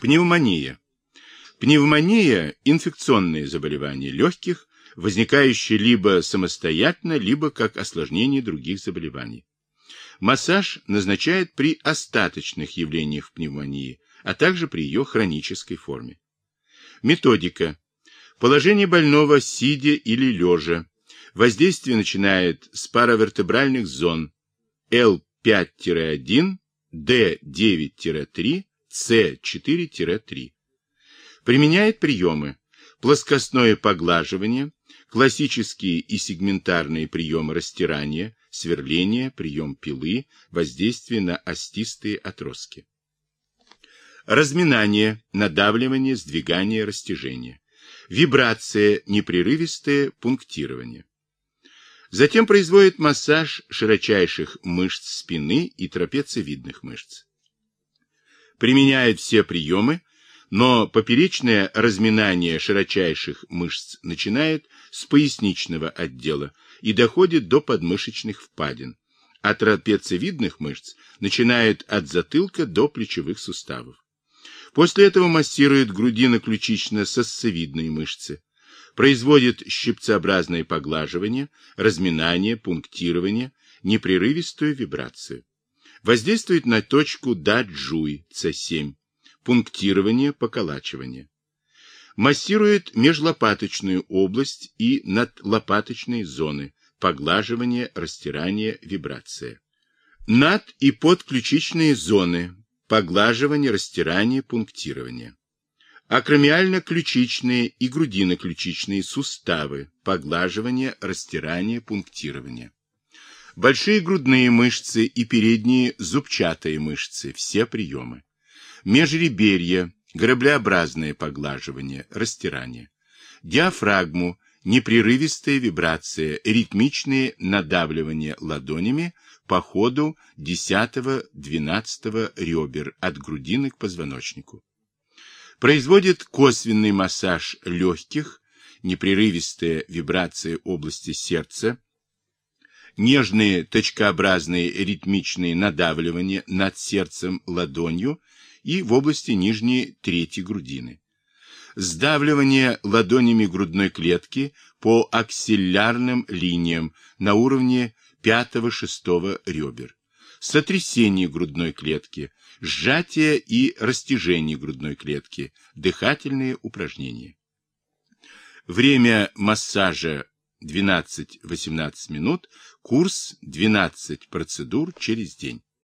Пневмония. Пневмония – инфекционное заболевание легких, возникающее либо самостоятельно, либо как осложнение других заболеваний. Массаж назначают при остаточных явлениях пневмонии, а также при ее хронической форме. Методика. Положение больного сидя или лежа. Воздействие начинает с паравертебральных зон L5-1, D9-3, C4-3. Применяет приемы плоскостное поглаживание, классические и сегментарные приемы растирания, сверления, прием пилы, воздействие на остистые отростки. Разминание, надавливание, сдвигание, растяжение. Вибрация, непрерывистое пунктирование. Затем производит массаж широчайших мышц спины и трапециевидных мышц. Применяет все приемы, но поперечное разминание широчайших мышц начинает с поясничного отдела и доходит до подмышечных впадин, а трапециевидных мышц начинает от затылка до плечевых суставов. После этого массирует грудино-ключично-сосцевидные мышцы, производит щипцеобразное поглаживание, разминание, пунктирование, непрерывистую вибрацию. Воздействует на точку даджуй С7, пунктирование, поколачивание. Массирует межлопаточную область и надлопаточные зоны, поглаживание, растирание, вибрация. Над- и подключичные зоны, поглаживание, растирание, пунктирование. Акромиально-ключичные и грудино-ключичные суставы, поглаживание, растирание, пунктирование. Большие грудные мышцы и передние зубчатые мышцы, все приемы. Межреберье, граблеобразное поглаживание, растирание. Диафрагму, непрерывистая вибрация, ритмичные надавливания ладонями по ходу 10-12 ребер от грудины к позвоночнику. Производит косвенный массаж легких, непрерывистая вибрация области сердца, нежные точкообразные ритмичные надавливания над сердцем ладонью и в области нижней трети грудины. Сдавливание ладонями грудной клетки по аксиллярным линиям на уровне 5-6 ребер. Сотрясение грудной клетки, сжатие и растяжение грудной клетки, дыхательные упражнения. Время массажа 12-18 минут, курс 12 процедур через день.